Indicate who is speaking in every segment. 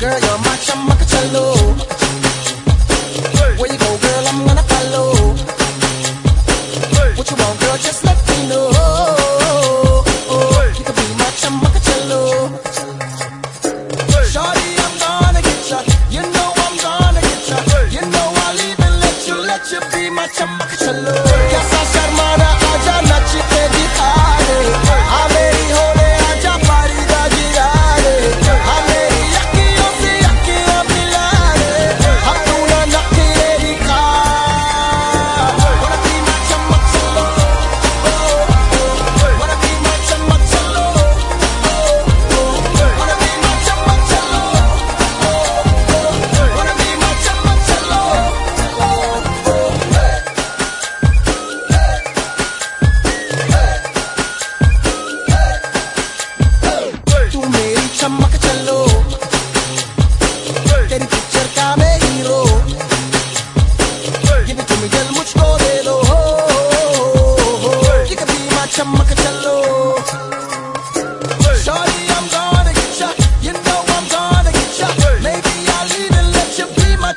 Speaker 1: Girl, you're my chammak challo. Where you go, girl, I'm gonna follow. What you want, girl, just let me know. You could be my. Shorty, I'm gonna get ya. You know I'm gonna get ya. You know I'll even let you, let you be my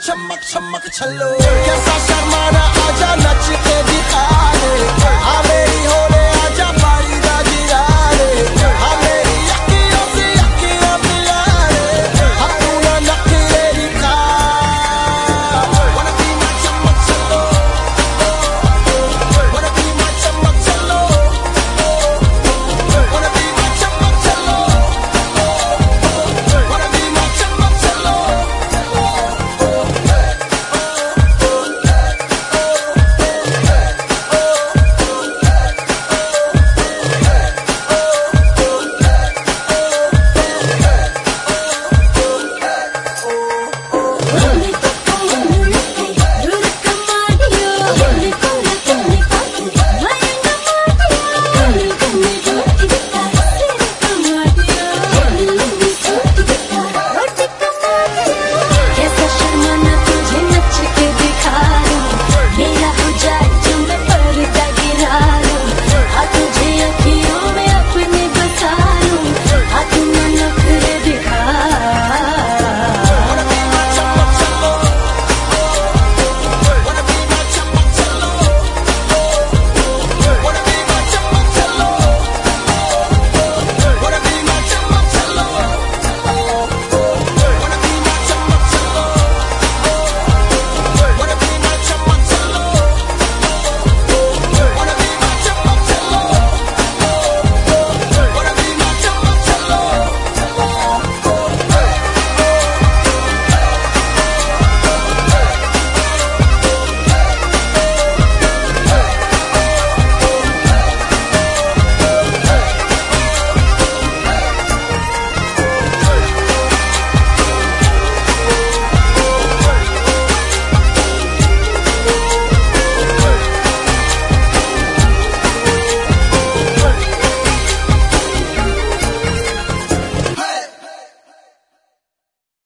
Speaker 1: चमक चमक छलो कैसा शर्माना आजा नच के।